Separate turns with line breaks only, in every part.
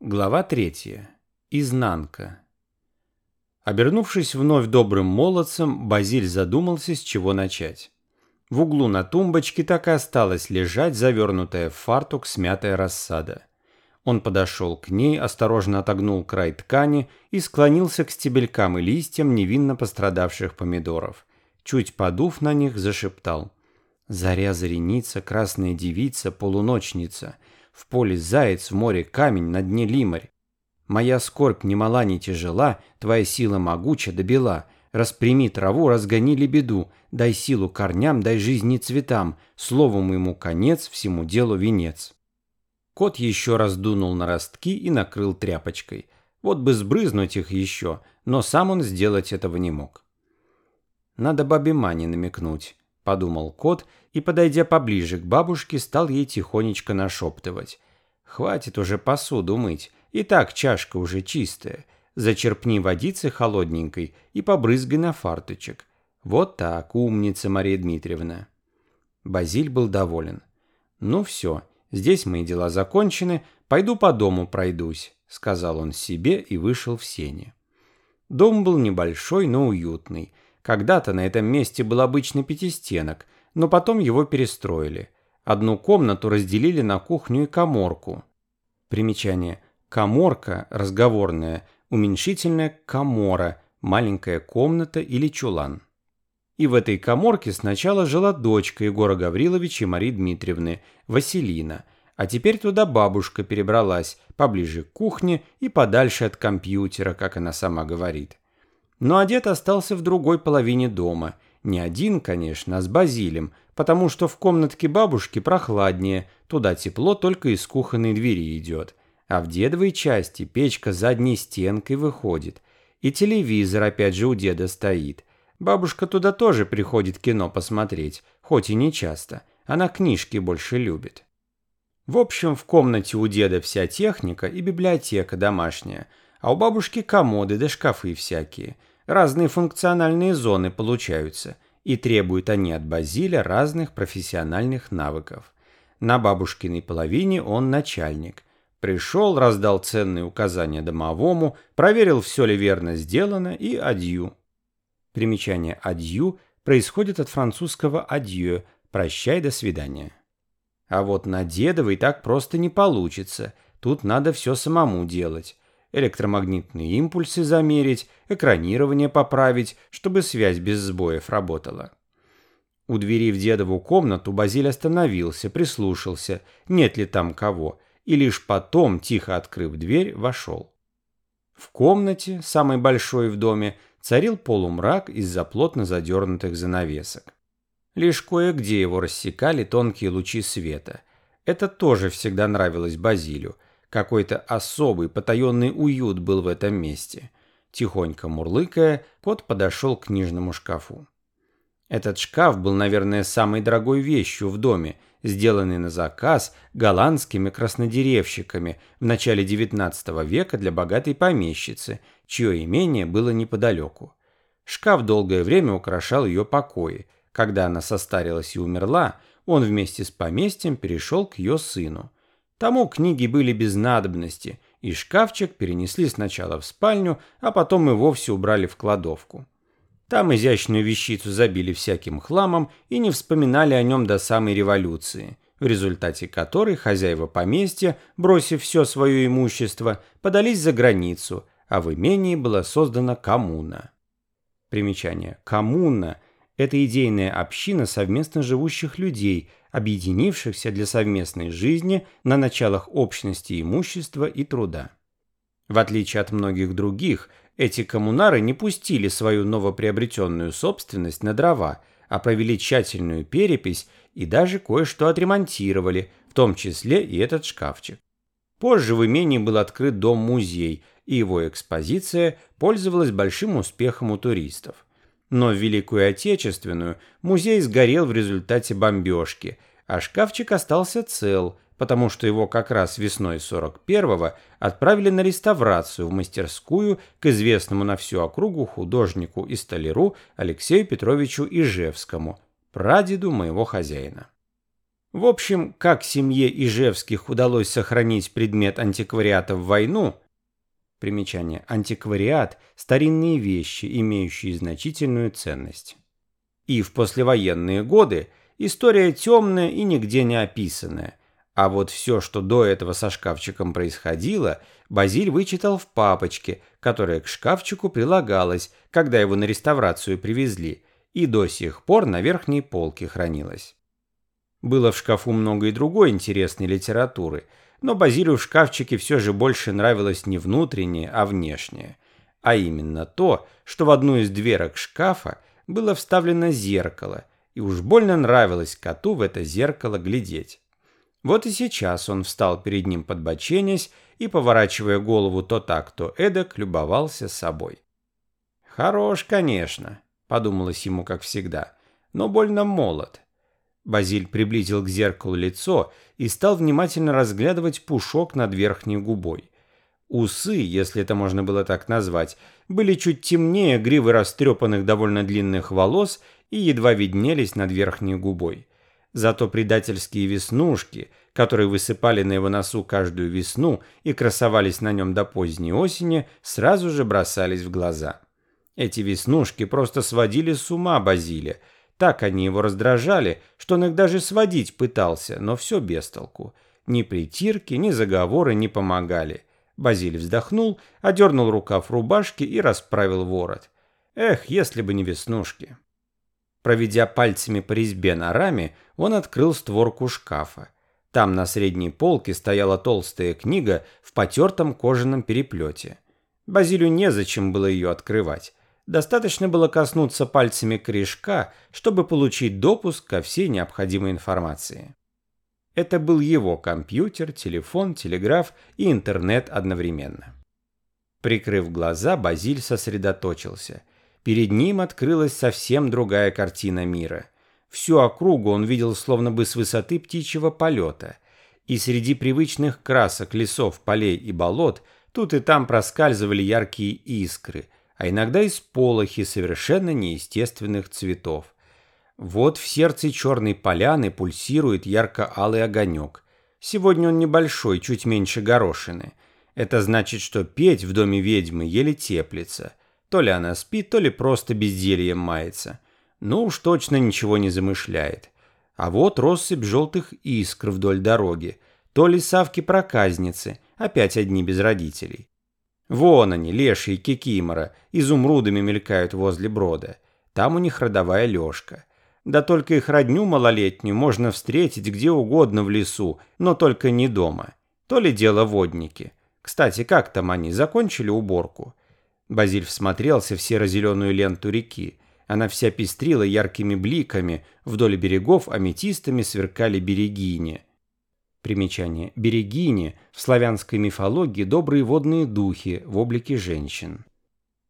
Глава третья. Изнанка. Обернувшись вновь добрым молодцем, Базиль задумался, с чего начать. В углу на тумбочке так и осталась лежать завернутая в фартук смятая рассада. Он подошел к ней, осторожно отогнул край ткани и склонился к стебелькам и листьям невинно пострадавших помидоров. Чуть подув на них, зашептал. «Заря зареница, красная девица, полуночница. В поле заяц, в море камень, на дне лимарь. Моя скорбь ни мала, ни тяжела, твоя сила могуча да бела. Распрями траву, разгони лебеду, дай силу корням, дай жизни цветам, слову моему конец, всему делу венец. Кот еще раз дунул на ростки и накрыл тряпочкой. Вот бы сбрызнуть их еще, но сам он сделать этого не мог. Надо бабе Мане намекнуть, подумал кот и, подойдя поближе к бабушке, стал ей тихонечко нашептывать. Хватит уже посуду мыть, и так чашка уже чистая. Зачерпни водицы холодненькой и побрызгай на фарточек. Вот так, умница Мария Дмитриевна. Базиль был доволен. Ну все, здесь мои дела закончены, пойду по дому пройдусь, сказал он себе и вышел в сене. Дом был небольшой, но уютный. Когда-то на этом месте был обычный пятистенок, но потом его перестроили. Одну комнату разделили на кухню и коморку. Примечание. Коморка, разговорная, уменьшительная комора, маленькая комната или чулан. И в этой коморке сначала жила дочка Егора Гавриловича и Марии Дмитриевны, Василина, а теперь туда бабушка перебралась, поближе к кухне и подальше от компьютера, как она сама говорит. Но одет остался в другой половине дома. Не один, конечно, а с Базилем, потому что в комнатке бабушки прохладнее, туда тепло только из кухонной двери идет. А в дедовой части печка задней стенкой выходит. И телевизор опять же у деда стоит. Бабушка туда тоже приходит кино посмотреть, хоть и не часто. Она книжки больше любит. В общем, в комнате у деда вся техника и библиотека домашняя, а у бабушки комоды да шкафы всякие. Разные функциональные зоны получаются, и требуют они от Базиля разных профессиональных навыков. На бабушкиной половине он начальник, Пришел, раздал ценные указания домовому, проверил, все ли верно сделано, и адью. Примечание «адью» происходит от французского «адью» – «прощай, до свидания». А вот на Дедовой так просто не получится, тут надо все самому делать. Электромагнитные импульсы замерить, экранирование поправить, чтобы связь без сбоев работала. У двери в дедову комнату Базиль остановился, прислушался, нет ли там кого – и лишь потом, тихо открыв дверь, вошел. В комнате, самой большой в доме, царил полумрак из-за плотно задернутых занавесок. Лишь кое-где его рассекали тонкие лучи света. Это тоже всегда нравилось Базилю. Какой-то особый, потаенный уют был в этом месте. Тихонько мурлыкая, кот подошел к книжному шкафу. Этот шкаф был, наверное, самой дорогой вещью в доме, сделанный на заказ голландскими краснодеревщиками в начале XIX века для богатой помещицы, чье имение было неподалеку. Шкаф долгое время украшал ее покои. Когда она состарилась и умерла, он вместе с поместьем перешел к ее сыну. Тому книги были без надобности, и шкафчик перенесли сначала в спальню, а потом и вовсе убрали в кладовку. Там изящную вещицу забили всяким хламом и не вспоминали о нем до самой революции, в результате которой хозяева поместья, бросив все свое имущество, подались за границу, а в имении была создана коммуна. Примечание. Коммуна – это идейная община совместно живущих людей, объединившихся для совместной жизни на началах общности имущества и труда. В отличие от многих других, эти коммунары не пустили свою новоприобретенную собственность на дрова, а провели тщательную перепись и даже кое-что отремонтировали, в том числе и этот шкафчик. Позже в имении был открыт дом-музей, и его экспозиция пользовалась большим успехом у туристов. Но в Великую Отечественную музей сгорел в результате бомбежки, а шкафчик остался цел – потому что его как раз весной 41-го отправили на реставрацию в мастерскую к известному на всю округу художнику и столяру Алексею Петровичу Ижевскому, прадеду моего хозяина. В общем, как семье Ижевских удалось сохранить предмет антиквариата в войну – Примечание. Антиквариат – старинные вещи, имеющие значительную ценность. И в послевоенные годы история темная и нигде не описанная. А вот все, что до этого со шкафчиком происходило, Базиль вычитал в папочке, которая к шкафчику прилагалась, когда его на реставрацию привезли, и до сих пор на верхней полке хранилась. Было в шкафу много и другой интересной литературы – но Базилию в шкафчике все же больше нравилось не внутреннее, а внешнее. А именно то, что в одну из дверок шкафа было вставлено зеркало, и уж больно нравилось коту в это зеркало глядеть. Вот и сейчас он встал перед ним подбоченясь и, поворачивая голову то так, то эдак, любовался собой. «Хорош, конечно», — подумалось ему, как всегда, — «но больно молод. Базиль приблизил к зеркалу лицо и стал внимательно разглядывать пушок над верхней губой. Усы, если это можно было так назвать, были чуть темнее гривы растрепанных довольно длинных волос и едва виднелись над верхней губой. Зато предательские веснушки, которые высыпали на его носу каждую весну и красовались на нем до поздней осени, сразу же бросались в глаза. Эти веснушки просто сводили с ума Базиля – так они его раздражали, что он их даже сводить пытался, но все без толку. Ни притирки, ни заговоры не помогали. Базиль вздохнул, одернул рукав рубашки и расправил ворот. Эх, если бы не веснушки. Проведя пальцами по резьбе на раме, он открыл створку шкафа. Там на средней полке стояла толстая книга в потертом кожаном переплете. Базилю незачем было ее открывать. Достаточно было коснуться пальцами корешка, чтобы получить допуск ко всей необходимой информации. Это был его компьютер, телефон, телеграф и интернет одновременно. Прикрыв глаза, Базиль сосредоточился. Перед ним открылась совсем другая картина мира. Всю округу он видел словно бы с высоты птичьего полета. И среди привычных красок лесов, полей и болот тут и там проскальзывали яркие искры – а иногда из полохи совершенно неестественных цветов. Вот в сердце черной поляны пульсирует ярко-алый огонек. Сегодня он небольшой, чуть меньше горошины. Это значит, что петь в доме ведьмы еле теплится. То ли она спит, то ли просто бездельем мается. Ну уж точно ничего не замышляет. А вот россыпь желтых искр вдоль дороги. То ли савки-проказницы, опять одни без родителей. Вон они, лешие кикимора, изумрудами мелькают возле брода. Там у них родовая лёжка. Да только их родню малолетнюю можно встретить где угодно в лесу, но только не дома. То ли дело водники. Кстати, как там они, закончили уборку? Базиль всмотрелся в серо-зеленую ленту реки. Она вся пестрила яркими бликами, вдоль берегов аметистами сверкали берегини. Примечание. Берегини в славянской мифологии добрые водные духи в облике женщин,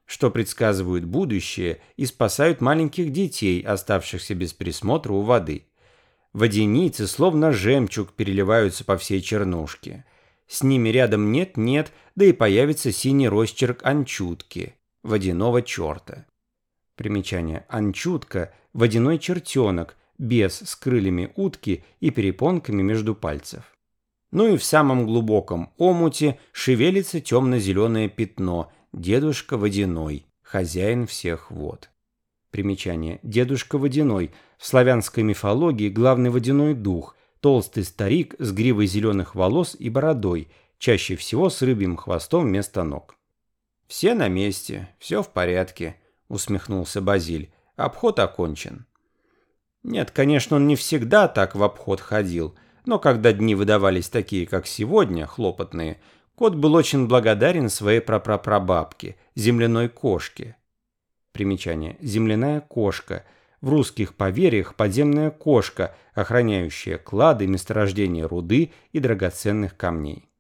что предсказывают будущее и спасают маленьких детей, оставшихся без присмотра у воды. Водяницы, словно жемчуг, переливаются по всей чернушке. С ними рядом нет-нет, да и появится синий росчерк анчутки, водяного черта. Примечание. Анчутка – водяной чертенок, без с крыльями утки и перепонками между пальцев. Ну и в самом глубоком омуте шевелится темно-зеленое пятно, дедушка водяной, хозяин всех вод. Примечание. Дедушка водяной. В славянской мифологии главный водяной дух, толстый старик с гривой зеленых волос и бородой, чаще всего с рыбьим хвостом вместо ног. «Все на месте, все в порядке», — усмехнулся Базиль. «Обход окончен». Нет, конечно, он не всегда так в обход ходил, но когда дни выдавались такие, как сегодня, хлопотные, кот был очень благодарен своей прапрапрабабке, земляной кошке. Примечание. Земляная кошка. В русских поверьях подземная кошка, охраняющая клады, месторождения руды и драгоценных камней.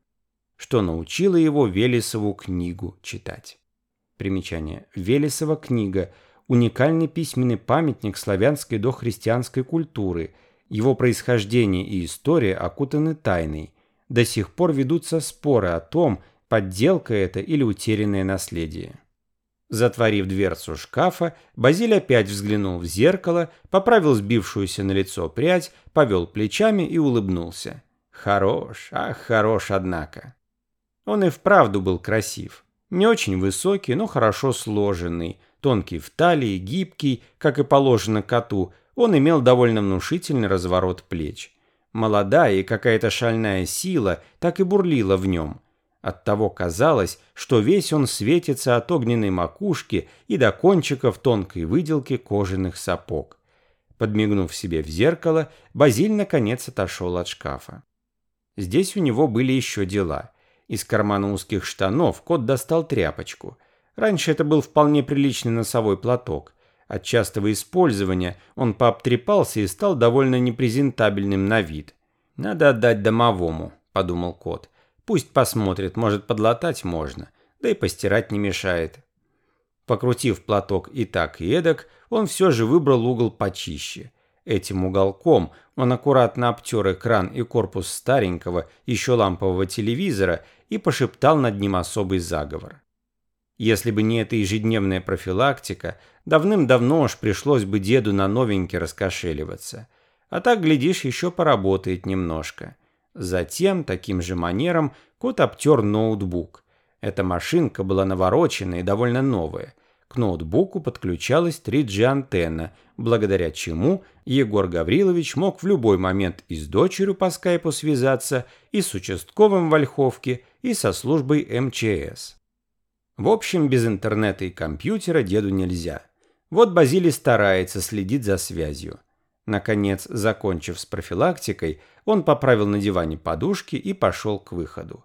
Что научило его Велесову книгу читать. Примечание. Велесова книга – уникальный письменный памятник славянской дохристианской культуры. Его происхождение и история окутаны тайной. До сих пор ведутся споры о том, подделка это или утерянное наследие. Затворив дверцу шкафа, Базиль опять взглянул в зеркало, поправил сбившуюся на лицо прядь, повел плечами и улыбнулся. Хорош, ах, хорош, однако. Он и вправду был красив. Не очень высокий, но хорошо сложенный, тонкий в талии, гибкий, как и положено коту, он имел довольно внушительный разворот плеч. Молодая и какая-то шальная сила так и бурлила в нем – Оттого казалось, что весь он светится от огненной макушки и до кончиков тонкой выделки кожаных сапог. Подмигнув себе в зеркало, Базиль наконец отошел от шкафа. Здесь у него были еще дела. Из кармана узких штанов кот достал тряпочку. Раньше это был вполне приличный носовой платок. От частого использования он пообтрепался и стал довольно непрезентабельным на вид. «Надо отдать домовому», — подумал кот. Пусть посмотрит, может подлатать можно, да и постирать не мешает. Покрутив платок и так, и эдак, он все же выбрал угол почище. Этим уголком он аккуратно обтер экран и корпус старенького, еще лампового телевизора и пошептал над ним особый заговор. Если бы не эта ежедневная профилактика, давным-давно уж пришлось бы деду на новенький раскошеливаться. А так, глядишь, еще поработает немножко. Затем, таким же манером, кот обтер ноутбук. Эта машинка была навороченная и довольно новая. К ноутбуку подключалась 3G-антенна, благодаря чему Егор Гаврилович мог в любой момент и с дочерью по скайпу связаться, и с участковым в Ольховке, и со службой МЧС. В общем, без интернета и компьютера деду нельзя. Вот Базилий старается следить за связью. Наконец, закончив с профилактикой, он поправил на диване подушки и пошел к выходу.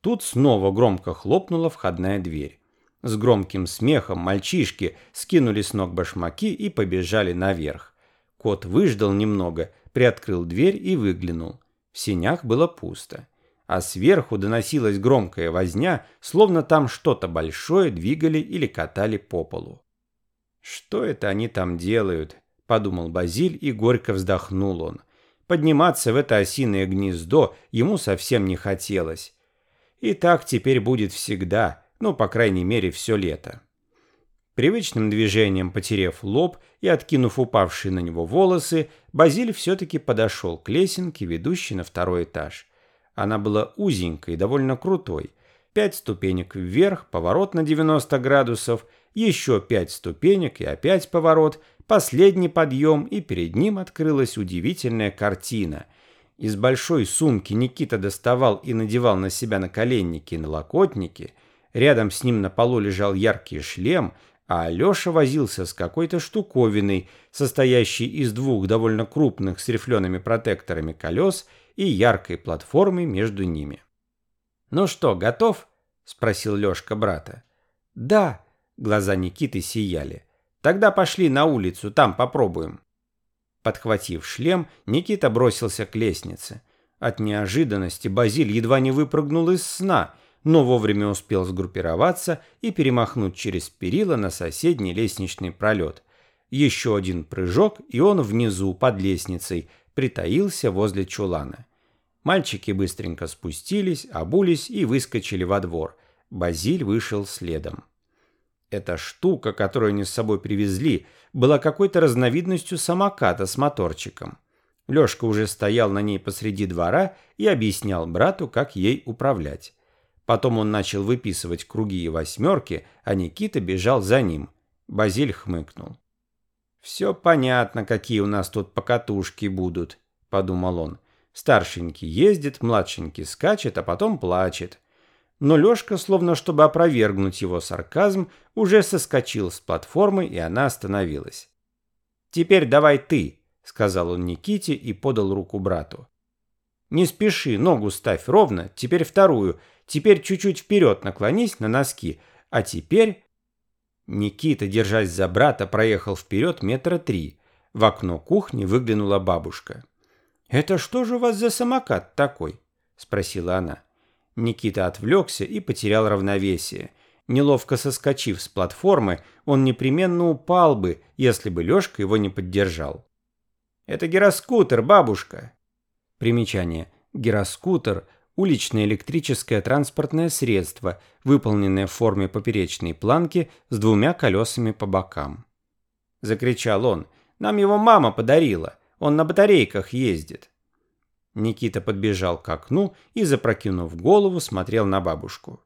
Тут снова громко хлопнула входная дверь. С громким смехом мальчишки скинули с ног башмаки и побежали наверх. Кот выждал немного, приоткрыл дверь и выглянул. В сенях было пусто. А сверху доносилась громкая возня, словно там что-то большое двигали или катали по полу. Что это они там делают? — подумал Базиль, и горько вздохнул он. Подниматься в это осиное гнездо ему совсем не хотелось. И так теперь будет всегда, ну, по крайней мере, все лето. Привычным движением потерев лоб и откинув упавшие на него волосы, Базиль все-таки подошел к лесенке, ведущей на второй этаж. Она была узенькой довольно крутой. Пять ступенек вверх, поворот на 90 градусов, еще пять ступенек и опять поворот – Последний подъем, и перед ним открылась удивительная картина. Из большой сумки Никита доставал и надевал на себя наколенники и налокотники. Рядом с ним на полу лежал яркий шлем, а Алеша возился с какой-то штуковиной, состоящей из двух довольно крупных с рифлеными протекторами колес и яркой платформой между ними. «Ну что, готов?» – спросил Лешка брата. «Да», – глаза Никиты сияли. Тогда пошли на улицу, там попробуем. Подхватив шлем, Никита бросился к лестнице. От неожиданности Базиль едва не выпрыгнул из сна, но вовремя успел сгруппироваться и перемахнуть через перила на соседний лестничный пролет. Еще один прыжок, и он внизу, под лестницей, притаился возле чулана. Мальчики быстренько спустились, обулись и выскочили во двор. Базиль вышел следом. Эта штука, которую они с собой привезли, была какой-то разновидностью самоката с моторчиком. Лёшка уже стоял на ней посреди двора и объяснял брату, как ей управлять. Потом он начал выписывать круги и восьмерки, а Никита бежал за ним. Базиль хмыкнул. «Все понятно, какие у нас тут покатушки будут», — подумал он. «Старшенький ездит, младшенький скачет, а потом плачет но Лёшка, словно чтобы опровергнуть его сарказм, уже соскочил с платформы, и она остановилась. «Теперь давай ты», — сказал он Никите и подал руку брату. «Не спеши, ногу ставь ровно, теперь вторую, теперь чуть-чуть вперед наклонись на носки, а теперь...» Никита, держась за брата, проехал вперед метра три. В окно кухни выглянула бабушка. «Это что же у вас за самокат такой?» — спросила она. Никита отвлекся и потерял равновесие. Неловко соскочив с платформы, он непременно упал бы, если бы Лёшка его не поддержал. «Это гироскутер, бабушка!» Примечание. Гироскутер уличное электрическое транспортное средство, выполненное в форме поперечной планки с двумя колесами по бокам. Закричал он. «Нам его мама подарила. Он на батарейках ездит». Никита подбежал к окну и, запрокинув голову, смотрел на бабушку.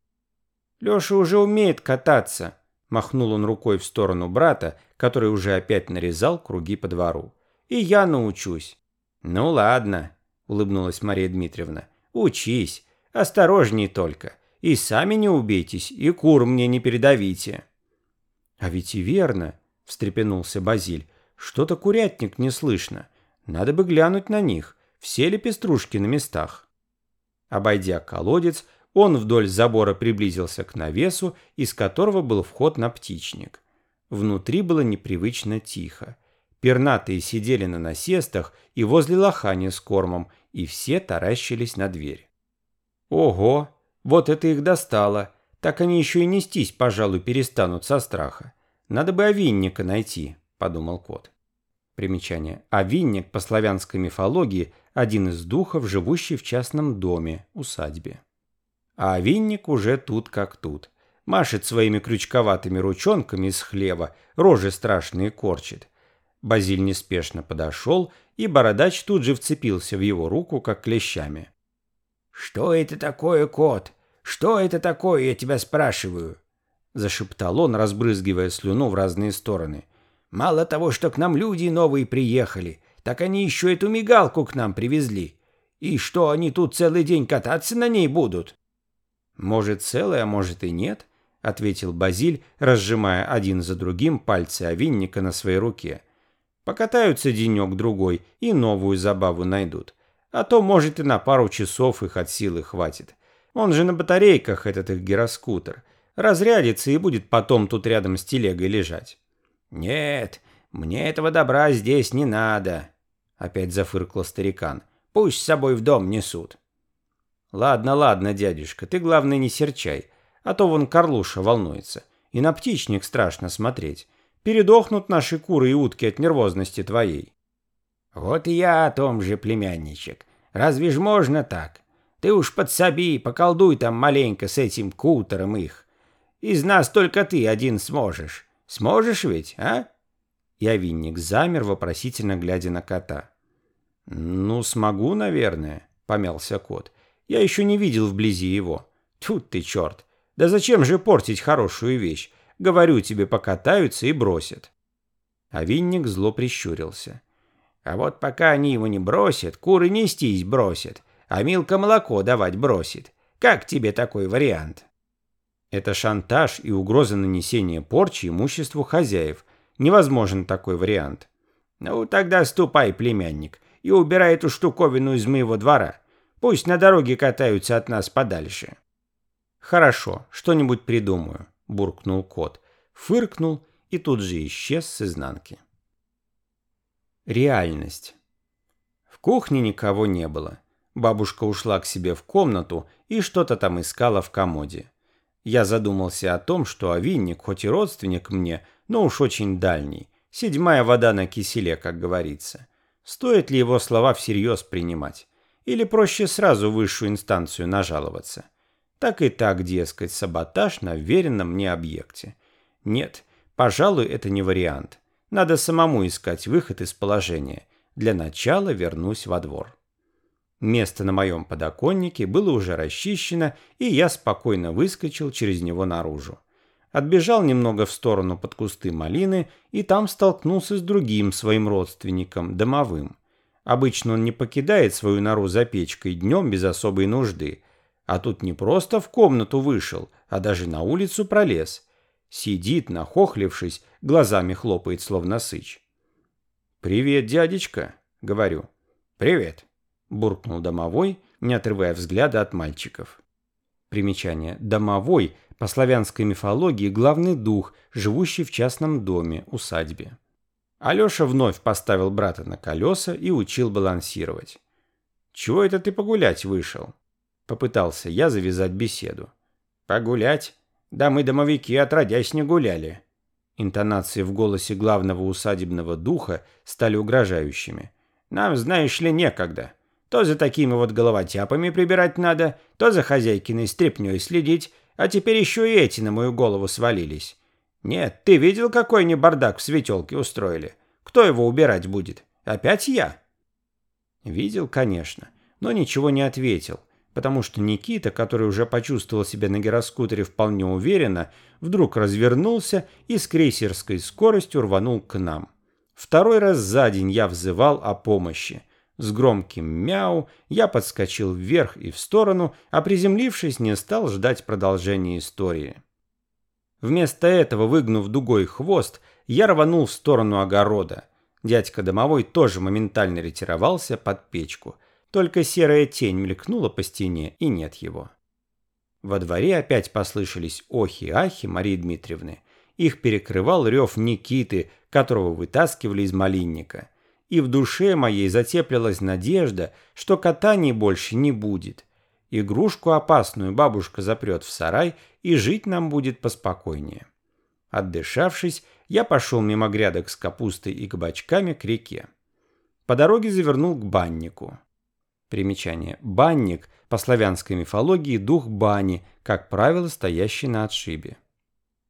«Леша уже умеет кататься», – махнул он рукой в сторону брата, который уже опять нарезал круги по двору. «И я научусь». «Ну ладно», – улыбнулась Мария Дмитриевна. Учись, осторожней только. И сами не убейтесь, и кур мне не передавите. А ведь и верно, встрепенулся Базиль. Что-то курятник не слышно. Надо бы глянуть на них, все ли пеструшки на местах. Обойдя колодец, он вдоль забора приблизился к навесу, из которого был вход на птичник. Внутри было непривычно тихо. Пернатые сидели на насестах и возле лохани с кормом, и все таращились на дверь. Ого, вот это их достало. Так они еще и нестись, пожалуй, перестанут со страха. Надо бы овинника найти, подумал кот. Примечание. Овинник по славянской мифологии – один из духов, живущий в частном доме, усадьбе. А овинник уже тут как тут. Машет своими крючковатыми ручонками из хлева, рожи страшные корчит – Базиль неспешно подошел, и бородач тут же вцепился в его руку, как клещами. «Что это такое, кот? Что это такое, я тебя спрашиваю?» Зашептал он, разбрызгивая слюну в разные стороны. «Мало того, что к нам люди новые приехали, так они еще эту мигалку к нам привезли. И что, они тут целый день кататься на ней будут?» «Может, целая, может и нет», — ответил Базиль, разжимая один за другим пальцы овинника на своей руке. Покатаются денек-другой и новую забаву найдут. А то, может, и на пару часов их от силы хватит. Он же на батарейках, этот их гироскутер. Разрядится и будет потом тут рядом с телегой лежать. «Нет, мне этого добра здесь не надо», — опять зафыркал старикан. «Пусть с собой в дом несут». «Ладно, ладно, дядюшка, ты, главное, не серчай, а то вон Карлуша волнуется, и на птичник страшно смотреть. Передохнут наши куры и утки от нервозности твоей. Вот и я о том же, племянничек. Разве ж можно так? Ты уж подсоби, поколдуй там маленько с этим кутером их. Из нас только ты один сможешь. Сможешь ведь, а? Я винник замер, вопросительно глядя на кота. «Ну, смогу, наверное», — помялся кот. «Я еще не видел вблизи его. Тут ты черт! Да зачем же портить хорошую вещь? Говорю тебе, покатаются и бросят. А винник зло прищурился. А вот пока они его не бросят, куры нестись бросят, а Милка молоко давать бросит. Как тебе такой вариант? Это шантаж и угроза нанесения порчи имуществу хозяев. Невозможен такой вариант. Ну, тогда ступай, племянник, и убирай эту штуковину из моего двора. Пусть на дороге катаются от нас подальше. Хорошо, что-нибудь придумаю буркнул кот, фыркнул и тут же исчез с изнанки. Реальность. В кухне никого не было. Бабушка ушла к себе в комнату и что-то там искала в комоде. Я задумался о том, что Овинник хоть и родственник мне, но уж очень дальний. Седьмая вода на киселе, как говорится. Стоит ли его слова всерьез принимать? Или проще сразу высшую инстанцию нажаловаться? Так и так, дескать, саботаж на веренном мне объекте. Нет, пожалуй, это не вариант. Надо самому искать выход из положения. Для начала вернусь во двор. Место на моем подоконнике было уже расчищено, и я спокойно выскочил через него наружу. Отбежал немного в сторону под кусты малины, и там столкнулся с другим своим родственником, домовым. Обычно он не покидает свою нору за печкой днем без особой нужды, а тут не просто в комнату вышел, а даже на улицу пролез. Сидит, нахохлившись, глазами хлопает, словно сыч. «Привет, дядечка», — говорю. «Привет», — буркнул домовой, не отрывая взгляда от мальчиков. Примечание. Домовой по славянской мифологии главный дух, живущий в частном доме, усадьбе. Алеша вновь поставил брата на колеса и учил балансировать. «Чего это ты погулять вышел?» Попытался я завязать беседу. «Погулять? Да мы, домовики, отродясь не гуляли». Интонации в голосе главного усадебного духа стали угрожающими. «Нам, знаешь ли, некогда.
То за такими вот головотяпами прибирать надо, то за хозяйкиной стряпнёй следить, а теперь еще и эти на мою голову свалились. Нет, ты видел, какой они бардак в светелке устроили? Кто его убирать будет? Опять я?»
Видел, конечно, но ничего не ответил, потому что Никита, который уже почувствовал себя на гироскутере вполне уверенно, вдруг развернулся и с крейсерской скоростью рванул к нам. Второй раз за день я взывал о помощи. С громким мяу я подскочил вверх и в сторону, а приземлившись, не стал ждать продолжения истории. Вместо этого, выгнув дугой хвост, я рванул в сторону огорода. Дядька домовой тоже моментально ретировался под печку. Только серая тень мелькнула по стене, и нет его. Во дворе опять послышались охи-ахи Марии Дмитриевны. Их перекрывал рев Никиты, которого вытаскивали из малинника и в душе моей затеплилась надежда, что катаний больше не будет. Игрушку опасную бабушка запрет в сарай, и жить нам будет поспокойнее. Отдышавшись, я пошел мимо грядок с капустой и кабачками к реке. По дороге завернул к баннику. Примечание. Банник, по славянской мифологии, дух бани, как правило, стоящий на отшибе.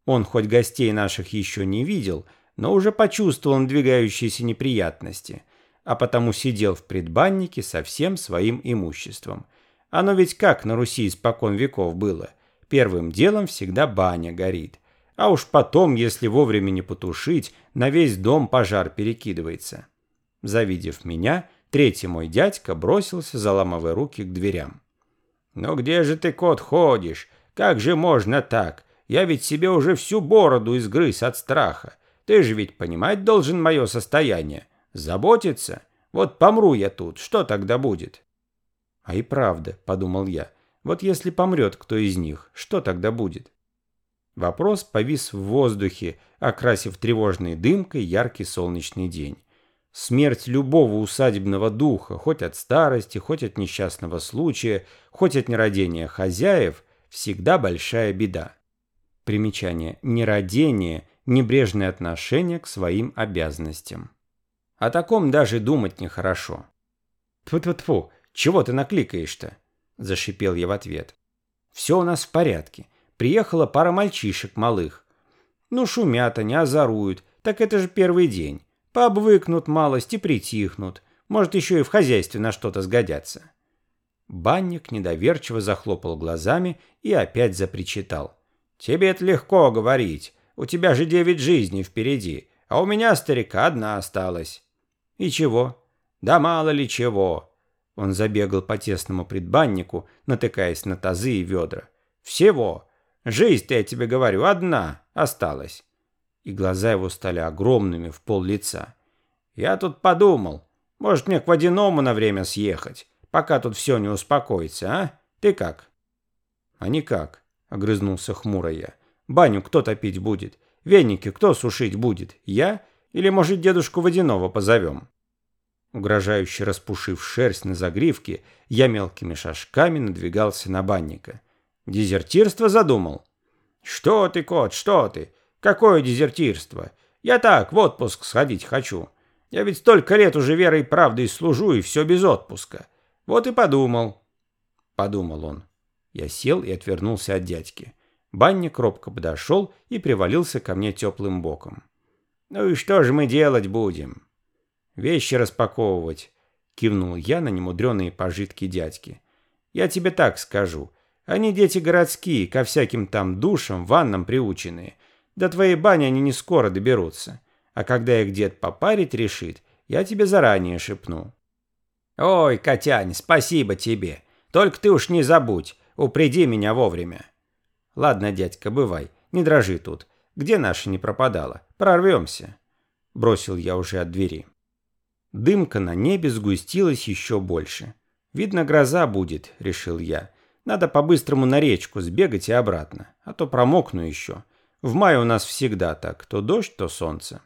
Он хоть гостей наших еще не видел – но уже почувствовал надвигающиеся неприятности, а потому сидел в предбаннике со всем своим имуществом. Оно ведь как на Руси испокон веков было. Первым делом всегда баня горит. А уж потом, если вовремя не потушить, на весь дом пожар перекидывается. Завидев меня, третий мой дядька бросился, заламывая руки к дверям. «Ну где же ты, кот, ходишь? Как же можно так? Я ведь себе уже всю бороду изгрыз от страха. Ты же ведь понимать должен мое состояние. Заботиться? Вот помру я тут, что тогда будет? А и правда, подумал я, вот если помрет кто из них, что тогда будет? Вопрос повис в воздухе, окрасив тревожной дымкой яркий солнечный день. Смерть любого усадебного духа, хоть от старости, хоть от несчастного случая, хоть от нерадения хозяев, всегда большая беда. Примечание. Нерадение небрежное отношение к своим обязанностям. О таком даже думать нехорошо. «Тьфу-тьфу-тьфу, чего ты накликаешь-то?» – зашипел я в ответ. «Все у нас в порядке. Приехала пара мальчишек малых. Ну, шумят они, озоруют. Так это же первый день. Пообвыкнут малость и притихнут. Может, еще и в хозяйстве на что-то сгодятся». Банник недоверчиво захлопал глазами и опять запричитал. «Тебе это легко говорить. У тебя же девять жизней впереди, а у меня, старика, одна осталась». «И чего?» «Да мало ли чего». Он забегал по тесному предбаннику, натыкаясь на тазы и ведра. «Всего. Жизнь-то, я тебе говорю, одна осталась». И глаза его стали огромными в пол лица. «Я тут подумал, может мне к водяному на время съехать, пока тут все не успокоится, а? Ты как?» «А никак», — огрызнулся хмуро я. Баню кто топить будет? Веники кто сушить будет? Я? Или, может, дедушку Водяного позовем?» Угрожающе распушив шерсть на загривке, я мелкими шажками надвигался на банника. «Дезертирство задумал?» «Что ты, кот, что ты? Какое дезертирство? Я так, в отпуск сходить хочу. Я ведь столько лет уже верой и правдой служу, и все без отпуска. Вот и подумал». Подумал он. Я сел и отвернулся от дядьки. Банник робко подошел и привалился ко мне теплым боком. «Ну и что же мы делать будем?» «Вещи распаковывать», — кивнул я на немудреные пожитки дядьки. «Я тебе так скажу. Они дети городские, ко всяким там душам, ваннам приученные. До твоей бани они не скоро доберутся. А когда их дед попарить решит, я тебе заранее шепну». «Ой, Котянь, спасибо тебе. Только ты уж не забудь, упреди меня вовремя». Ладно, дядька, бывай, не дрожи тут. Где наша не пропадала? Прорвемся. Бросил я уже от двери. Дымка на небе сгустилась еще больше. Видно, гроза будет, решил я. Надо по-быстрому на речку сбегать и обратно, а то промокну еще. В мае у нас всегда так, то дождь, то солнце.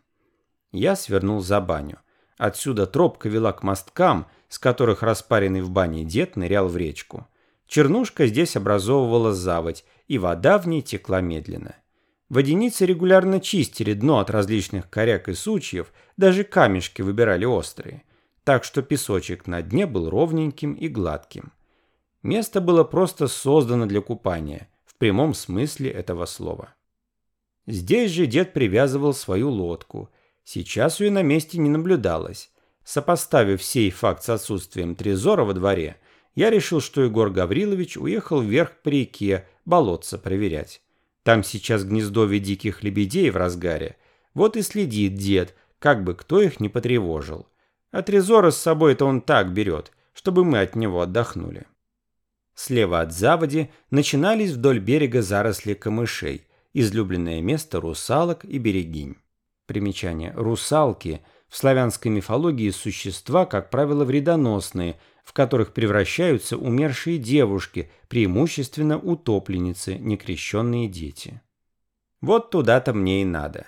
Я свернул за баню. Отсюда тропка вела к мосткам, с которых распаренный в бане дед нырял в речку. Чернушка здесь образовывала заводь, и вода в ней текла медленно. Водяницы регулярно чистили дно от различных коряк и сучьев, даже камешки выбирали острые. так что песочек на дне был ровненьким и гладким. Место было просто создано для купания, в прямом смысле этого слова. Здесь же дед привязывал свою лодку. Сейчас ее на месте не наблюдалось. Сопоставив сей факт с отсутствием трезора во дворе, я решил, что Егор Гаврилович уехал вверх по реке болотца проверять. Там сейчас гнездовье диких лебедей в разгаре. Вот и следит дед, как бы кто их не потревожил. А трезора с собой-то он так берет, чтобы мы от него отдохнули. Слева от заводи начинались вдоль берега заросли камышей, излюбленное место русалок и берегинь. Примечание. Русалки в славянской мифологии существа, как правило, вредоносные, в которых превращаются умершие девушки, преимущественно утопленницы, некрещенные дети. Вот туда-то мне и надо.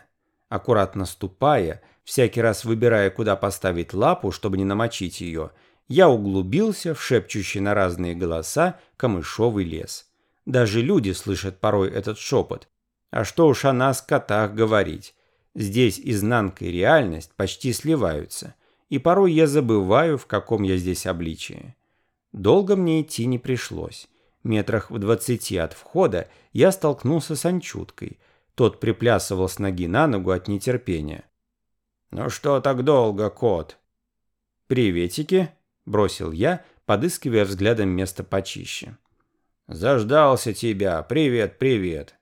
Аккуратно ступая, всякий раз выбирая, куда поставить лапу, чтобы не намочить ее, я углубился в шепчущий на разные голоса камышовый лес. Даже люди слышат порой этот шепот. А что уж о нас, котах, говорить. Здесь изнанка и реальность почти сливаются, и порой я забываю, в каком я здесь обличии. Долго мне идти не пришлось. Метрах в двадцати от входа я столкнулся с Анчуткой. Тот приплясывал с ноги на ногу от нетерпения. «Ну что так долго, кот?» «Приветики», — бросил я, подыскивая взглядом место почище. «Заждался тебя. Привет, привет».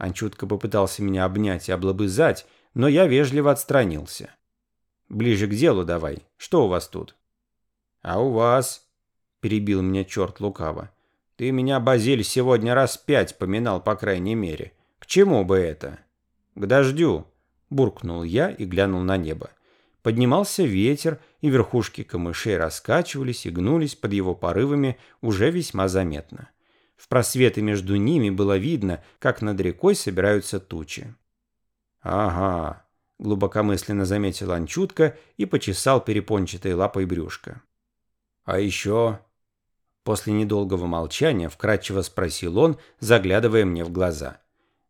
Анчутка попытался меня обнять и облобызать, но я вежливо отстранился. «Ближе к делу давай. Что у вас тут?» «А у вас?» — перебил меня черт лукаво. «Ты меня, Базиль, сегодня раз пять поминал, по крайней мере. К чему бы это?» «К дождю», — буркнул я и глянул на небо. Поднимался ветер, и верхушки камышей раскачивались и гнулись под его порывами уже весьма заметно. В просветы между ними было видно, как над рекой собираются тучи. «Ага», — глубокомысленно заметил Анчутка и почесал перепончатой лапой брюшко. «А еще...» После недолгого молчания вкратчиво спросил он, заглядывая мне в глаза.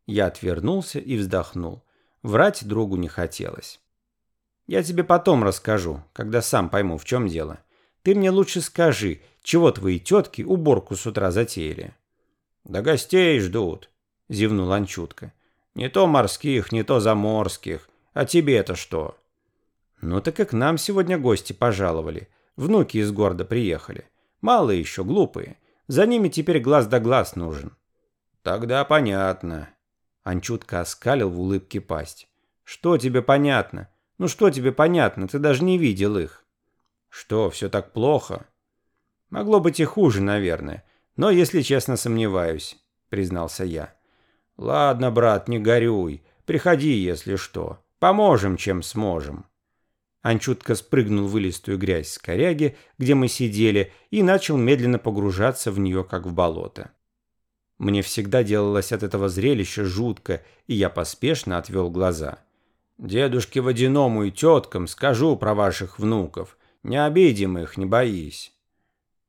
Я отвернулся и вздохнул. Врать другу не хотелось. Я тебе потом расскажу, когда сам пойму, в чем дело. Ты мне лучше скажи, чего твои тетки уборку с утра затеяли?» «Да гостей ждут», — зевнул Анчутка. «Не то морских, не то заморских. А тебе-то что?» «Ну так и к нам сегодня гости пожаловали. Внуки из города приехали. Мало еще, глупые. За ними теперь глаз да глаз нужен». «Тогда понятно». Анчутка оскалил в улыбке пасть. «Что тебе понятно? Ну что тебе понятно, ты даже не видел их. Что, все так плохо? Могло быть и хуже, наверное. Но, если честно, сомневаюсь, признался я. Ладно, брат, не горюй. Приходи, если что. Поможем, чем сможем. Анчутка спрыгнул в вылистую грязь с коряги, где мы сидели, и начал медленно погружаться в нее, как в болото. Мне всегда делалось от этого зрелища жутко, и я поспешно отвел глаза. Дедушке Водяному и теткам скажу про ваших внуков. Не обидим их, не боись».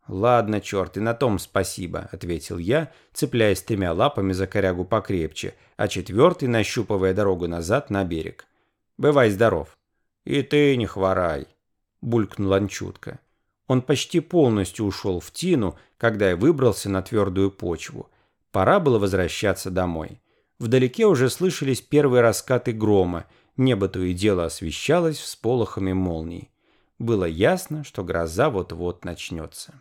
«Ладно, черт, и на том спасибо», — ответил я, цепляясь тремя лапами за корягу покрепче, а четвертый нащупывая дорогу назад на берег. «Бывай здоров». «И ты не хворай», — булькнул Анчутка. Он почти полностью ушел в тину, когда я выбрался на твердую почву. Пора было возвращаться домой. Вдалеке уже слышались первые раскаты грома — Небо то и дело освещалось всполохами молний. Было ясно, что гроза вот-вот начнется.